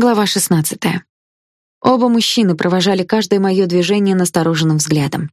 Глава 16. Оба мужчины провожали каждое мое движение настороженным взглядом.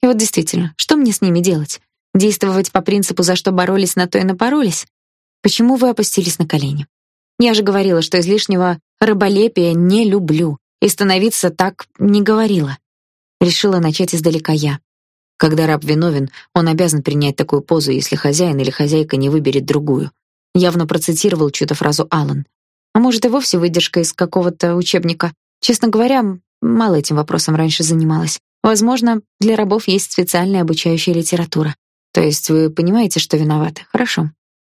И вот действительно, что мне с ними делать? Действовать по принципу «за что боролись, на то и напоролись»? Почему вы опустились на колени? Я же говорила, что излишнего раболепия не люблю, и становиться так не говорила. Решила начать издалека я. Когда раб виновен, он обязан принять такую позу, если хозяин или хозяйка не выберет другую. Явно процитировал чью-то фразу Аллан. А может, и вовсе выдержка из какого-то учебника. Честно говоря, мало этим вопросом раньше занималась. Возможно, для рабов есть специальная обучающая литература. То есть вы понимаете, что виноваты. Хорошо.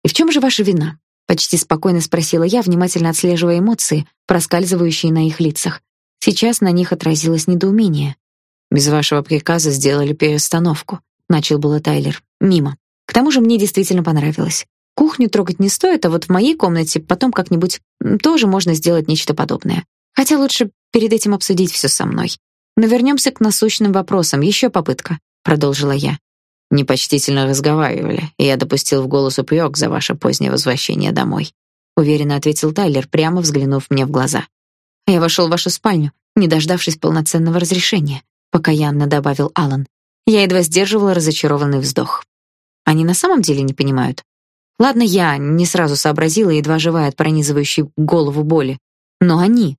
И в чем же ваша вина? Почти спокойно спросила я, внимательно отслеживая эмоции, проскальзывающие на их лицах. Сейчас на них отразилось недоумение. Без вашего приказа сделали перестановку, начал было Тайлер. Мимо. К тому же мне действительно понравилось. Кухню трогать не стоит, а вот в моей комнате потом как-нибудь тоже можно сделать нечто подобное. Хотя лучше перед этим обсудить все со мной. Но вернемся к насущным вопросам. Еще попытка, продолжила я. Непочтительно разговаривали, и я допустил в голос упрек за ваше позднее возвращение домой, уверенно ответил Тайлер, прямо взглянув мне в глаза. А я вошел в вашу спальню, не дождавшись полноценного разрешения, покаянно добавил Алан. Я едва сдерживала разочарованный вздох. Они на самом деле не понимают. Ладно, я не сразу сообразила, едва живая от пронизывающей голову боли. Но они...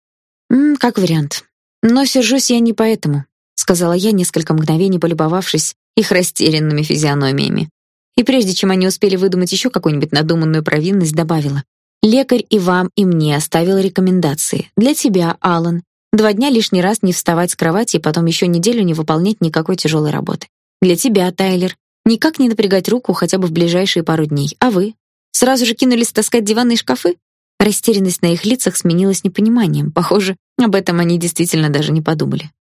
М как вариант. Но сержусь я не поэтому, сказала я, несколько мгновений полюбовавшись их растерянными физиономиями. И прежде чем они успели выдумать еще какую-нибудь надуманную провинность, добавила: "Лекарь и вам, и мне оставил рекомендации. Для тебя, Алан, два дня лишний раз не вставать с кровати и потом еще неделю не выполнять никакой тяжелой работы. Для тебя, Тайлер, Никак не напрягать руку хотя бы в ближайшие пару дней. А вы? Сразу же кинулись таскать диваны и шкафы? Растерянность на их лицах сменилась непониманием. Похоже, об этом они действительно даже не подумали.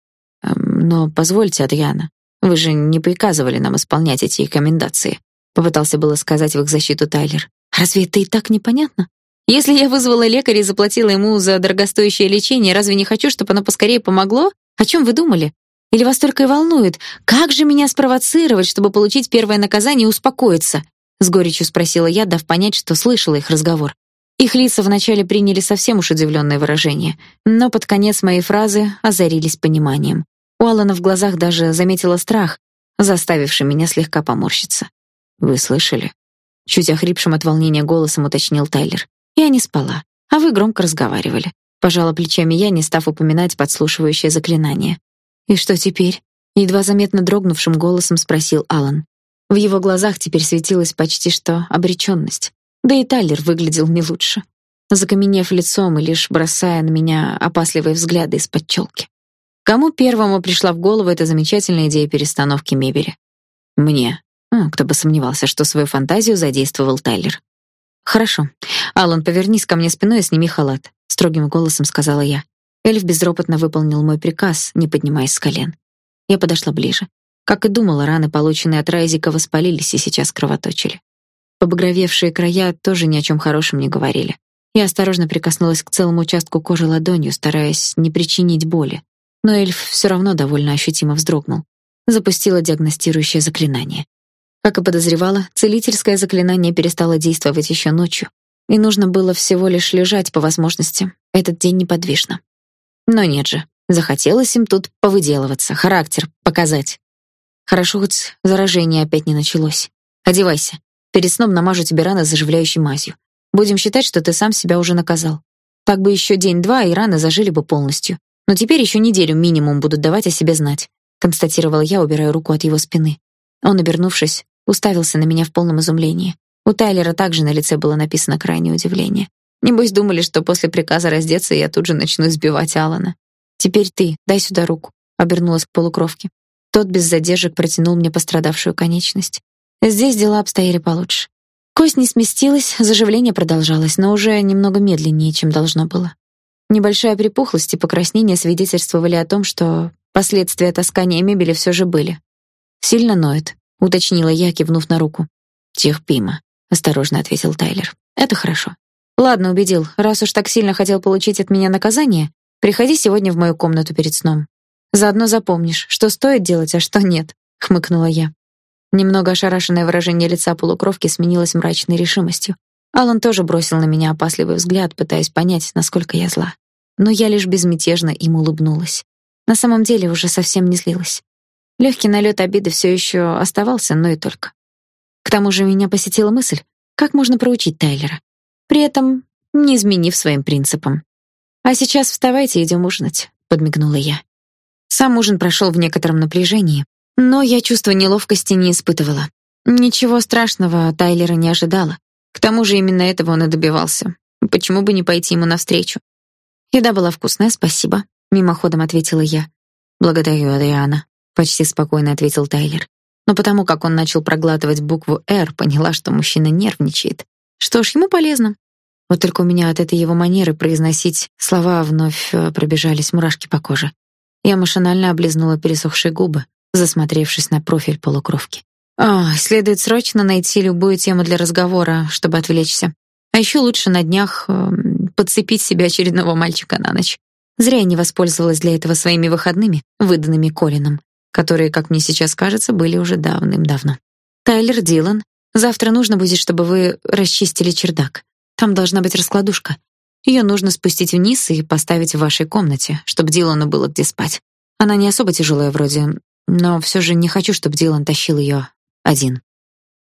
Эм, но позвольте, Адриана, вы же не приказывали нам исполнять эти рекомендации. Попытался было сказать в их защиту Тайлер. Разве это и так непонятно? Если я вызвала лекаря и заплатила ему за дорогостоящее лечение, разве не хочу, чтобы оно поскорее помогло? О чем вы думали? Или вас только и волнует, как же меня спровоцировать, чтобы получить первое наказание и успокоиться? С горечью спросила я, дав понять, что слышала их разговор. Их лица вначале приняли совсем уж удивленное выражение, но под конец моей фразы озарились пониманием. У Алана в глазах даже заметила страх, заставивший меня слегка поморщиться. Вы слышали? Чуть охрипшим от волнения голосом уточнил Тайлер. Я не спала, а вы громко разговаривали. Пожала плечами я, не став упоминать подслушивающее заклинание. И что теперь? едва заметно дрогнувшим голосом спросил Алан. В его глазах теперь светилась почти что обречённость. Да и Тайлер выглядел не лучше, закаменев лицом и лишь бросая на меня опасливые взгляды из-под челки. Кому первому пришла в голову эта замечательная идея перестановки мебели? Мне. Ну, кто бы сомневался, что свою фантазию задействовал Тайлер. Хорошо. Алан, повернись ко мне спиной и сними халат, строгим голосом сказала я. Эльф безропотно выполнил мой приказ, не поднимаясь с колен. Я подошла ближе. Как и думала, раны, полученные от Райзика, воспалились и сейчас кровоточили. Побагровевшие края тоже ни о чем хорошем не говорили. Я осторожно прикоснулась к целому участку кожи ладонью, стараясь не причинить боли. Но эльф все равно довольно ощутимо вздрогнул. Запустила диагностирующее заклинание. Как и подозревала, целительское заклинание перестало действовать еще ночью, и нужно было всего лишь лежать по возможности этот день неподвижно. Но нет же, захотелось им тут повыделываться, характер показать. Хорошо хоть заражение опять не началось. Одевайся. Перед сном намажу тебе раны заживляющей мазью. Будем считать, что ты сам себя уже наказал. Так бы еще день-два, и раны зажили бы полностью. Но теперь еще неделю минимум будут давать о себе знать, констатировал я, убирая руку от его спины. Он, обернувшись, уставился на меня в полном изумлении. У Тайлера также на лице было написано крайнее удивление. Небось думали, что после приказа раздеться я тут же начну избивать Алана. Теперь ты, дай сюда руку, обернулась к полукровке. Тот без задержек протянул мне пострадавшую конечность. Здесь дела обстояли получше. Кость не сместилась, заживление продолжалось, но уже немного медленнее, чем должно было. Небольшая припухлость и покраснение свидетельствовали о том, что последствия таскания мебели все же были. Сильно ноет, уточнила я, кивнув на руку. Терпимо, осторожно ответил Тайлер. Это хорошо. Ладно, убедил. Раз уж так сильно хотел получить от меня наказание, приходи сегодня в мою комнату перед сном. Заодно запомнишь, что стоит делать, а что нет, хмыкнула я. Немного ошарашенное выражение лица полукровки сменилось мрачной решимостью. Алан тоже бросил на меня опасливый взгляд, пытаясь понять, насколько я зла. но я лишь безмятежно им улыбнулась. На самом деле уже совсем не злилась. Легкий налет обиды все еще оставался, но и только. К тому же меня посетила мысль, как можно проучить Тайлера, при этом не изменив своим принципам. А сейчас вставайте, идем ужинать, подмигнула я. Сам ужин прошел в некотором напряжении, но я чувства неловкости не испытывала. Ничего страшного Тайлера не ожидала. К тому же именно этого он и добивался. Почему бы не пойти ему навстречу? Еда была вкусная, спасибо, мимоходом ответила я. Благодарю, Адриана, почти спокойно ответил Тайлер. Но потому как он начал проглатывать букву «Р», поняла, что мужчина нервничает. Что ж, ему полезно. Вот только у меня от этой его манеры произносить слова вновь э, пробежались мурашки по коже. Я машинально облизнула пересохшие губы, засмотревшись на профиль полукровки. А, следует срочно найти любую тему для разговора, чтобы отвлечься. А еще лучше на днях э, подцепить себе очередного мальчика на ночь. Зря я не воспользовалась для этого своими выходными, выданными Колином, которые, как мне сейчас кажется, были уже давным-давно. Тайлер Дилан, завтра нужно будет, чтобы вы расчистили чердак. Там должна быть раскладушка. Ее нужно спустить вниз и поставить в вашей комнате, чтобы Дилану было где спать. Она не особо тяжелая вроде, но все же не хочу, чтобы Дилан тащил ее один.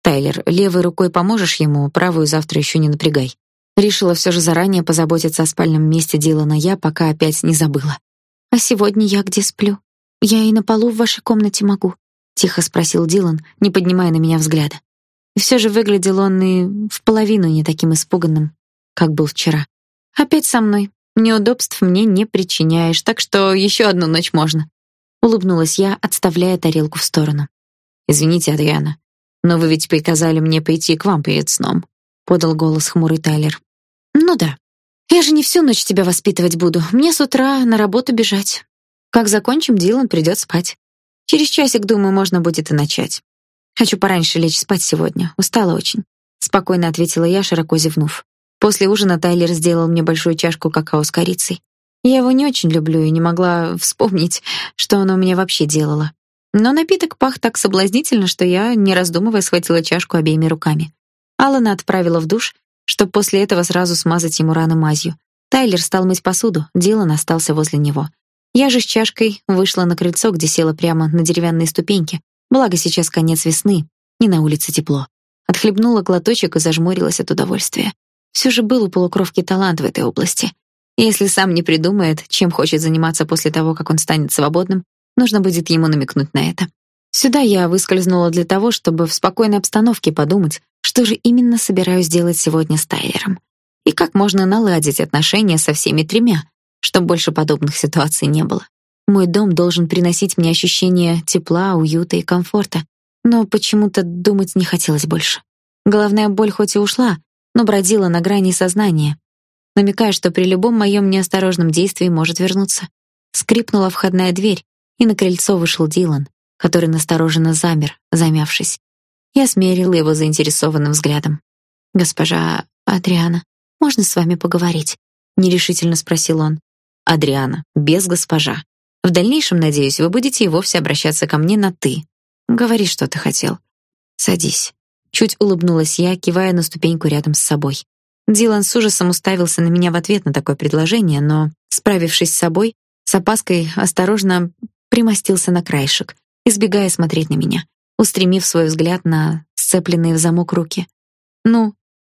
Тайлер, левой рукой поможешь ему, правую завтра еще не напрягай. Решила все же заранее позаботиться о спальном месте Дилана я, пока опять не забыла. А сегодня я где сплю? Я и на полу в вашей комнате могу, тихо спросил Дилан, не поднимая на меня взгляда. И все же выглядел он и в половину не таким испуганным, как был вчера. Опять со мной. Неудобств мне не причиняешь, так что еще одну ночь можно. Улыбнулась я, отставляя тарелку в сторону. Извините, Адриана, но вы ведь приказали мне пойти к вам перед сном, подал голос хмурый Тайлер. Ну да. Я же не всю ночь тебя воспитывать буду. Мне с утра на работу бежать. Как закончим, Дилан придёт спать. Через часик, думаю, можно будет и начать. Хочу пораньше лечь спать сегодня. Устала очень, спокойно ответила я, широко зевнув. После ужина Тайлер сделал мне большую чашку какао с корицей. Я его не очень люблю и не могла вспомнить, что оно мне вообще делало. Но напиток пах так соблазнительно, что я, не раздумывая, схватила чашку обеими руками. Алана отправила в душ, чтобы после этого сразу смазать ему раны мазью. Тайлер стал мыть посуду, Дилан остался возле него. Я же с чашкой вышла на крыльцо, где села прямо на деревянные ступеньки. Благо сейчас конец весны, и на улице тепло. Отхлебнула глоточек и зажмурилась от удовольствия. Все же был у полукровки талант в этой области. Если сам не придумает, чем хочет заниматься после того, как он станет свободным, нужно будет ему намекнуть на это. Сюда я выскользнула для того, чтобы в спокойной обстановке подумать, что же именно собираюсь делать сегодня с Тайлером. И как можно наладить отношения со всеми тремя, чтобы больше подобных ситуаций не было. Мой дом должен приносить мне ощущение тепла, уюта и комфорта, но почему-то думать не хотелось больше. Головная боль хоть и ушла, но бродила на грани сознания, намекая, что при любом моем неосторожном действии может вернуться. Скрипнула входная дверь, и на крыльцо вышел Дилан, который настороженно замер, замявшись. Я смерила его заинтересованным взглядом. «Госпожа Адриана, можно с вами поговорить?» — нерешительно спросил он. «Адриана, без госпожа. В дальнейшем, надеюсь, вы будете и вовсе обращаться ко мне на «ты». Говори, что ты хотел. Садись». Чуть улыбнулась я, кивая на ступеньку рядом с собой. Дилан с ужасом уставился на меня в ответ на такое предложение, но, справившись с собой, с опаской осторожно примостился на краешек, избегая смотреть на меня, устремив свой взгляд на сцепленные в замок руки. Ну,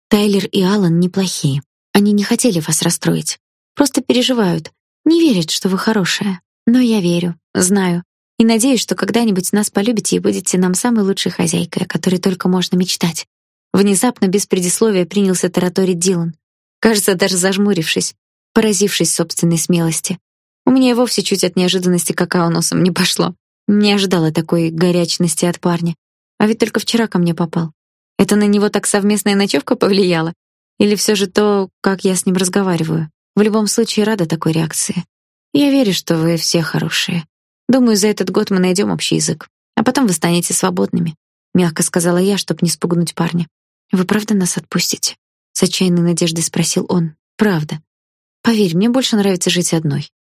Тайлер и Алан неплохие. Они не хотели вас расстроить. Просто переживают, не верят, что вы хорошая. Но я верю, знаю и надеюсь, что когда-нибудь нас полюбите и будете нам самой лучшей хозяйкой, о которой только можно мечтать. Внезапно, без предисловия, принялся тараторить Дилан. Кажется, даже зажмурившись, поразившись собственной смелости. У меня и вовсе чуть от неожиданности какао носом не пошло. Не ожидала такой горячности от парня. А ведь только вчера ко мне попал. Это на него так совместная ночевка повлияла? Или все же то, как я с ним разговариваю? В любом случае, рада такой реакции. Я верю, что вы все хорошие. Думаю, за этот год мы найдем общий язык, а потом вы станете свободными, мягко сказала я, чтобы не спугнуть парня. Вы правда нас отпустите? С отчаянной надеждой спросил он. Правда. Поверь, мне больше нравится жить одной.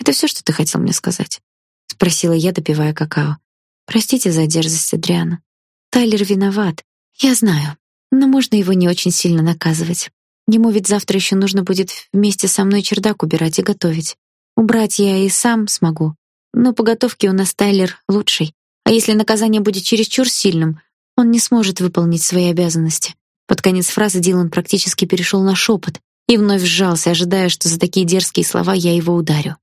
Это все, что ты хотел мне сказать? спросила я, допивая какао. Простите за дерзость, Адриана. Тайлер виноват. Я знаю, но можно его не очень сильно наказывать. Ему ведь завтра еще нужно будет вместе со мной чердак убирать и готовить. Убрать я и сам смогу. Но по готовке у нас Тайлер лучший. А если наказание будет чересчур сильным, он не сможет выполнить свои обязанности. Под конец фразы Дилан практически перешел на шепот и вновь сжался, ожидая, что за такие дерзкие слова я его ударю.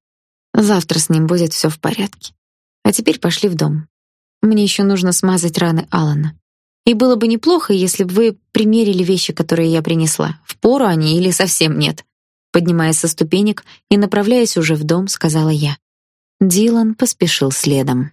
Завтра с ним будет все в порядке. А теперь пошли в дом. Мне еще нужно смазать раны Алана. И было бы неплохо, если бы вы примерили вещи, которые я принесла. В пору они или совсем нет. Поднимаясь со ступенек и направляясь уже в дом, сказала я. Дилан поспешил следом.